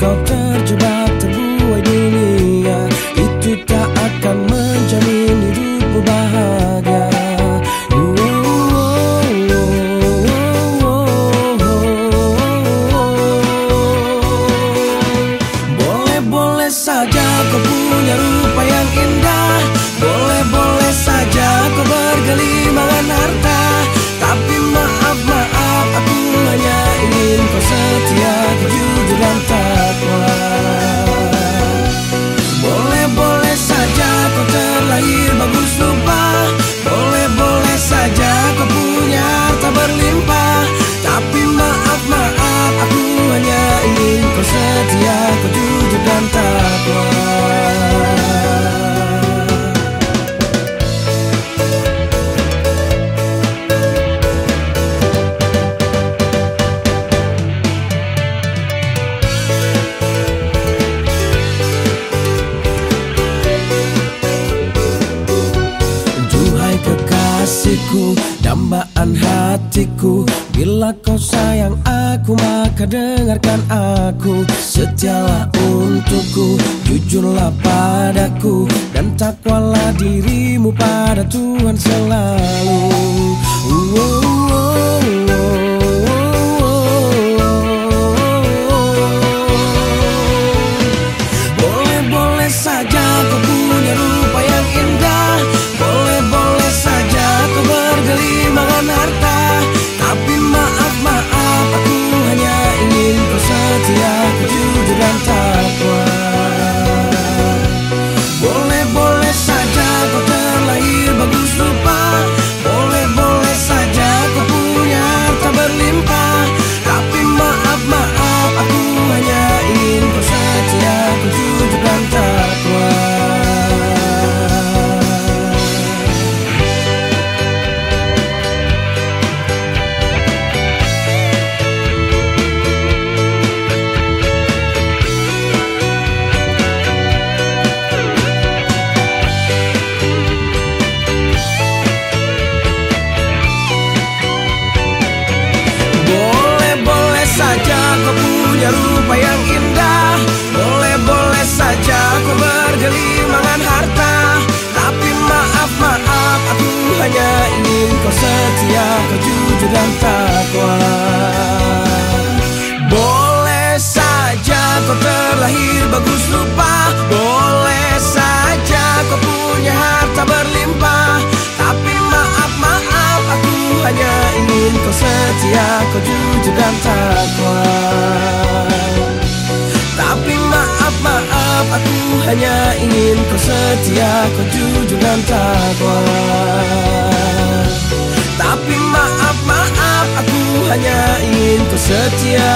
kau terjebak terbuai dunia Itu tak akan menjamin hidupmu bahagia. Boleh-boleh saja kau punya rupa yang indah. Boleh-boleh saja kau bergelimangan harta. Tapi maaf, maaf aku hanya ingin kau setia, dambaan hatiku Bila kau sayang aku maka dengarkan aku. Setialah untukku, jujurlah padaku Dan takwalah dirimu pada Tuhan selalu. Oh, punya rupa yang indah Boleh-boleh saja kau bergelimangan harta. Tapi maaf, maaf aku hanya ingin kau setia Kau jujur dan takwa. Boleh saja kau terlahir bagus rupa. Boleh saja kau punya harta berlimpah. Tapi maaf, maaf aku hanya ingin kau setia Kau jujur dan takwa hanya ingin kau setia Kau jujur dan takwa Tapi maaf, maaf aku hanya ingin kau setia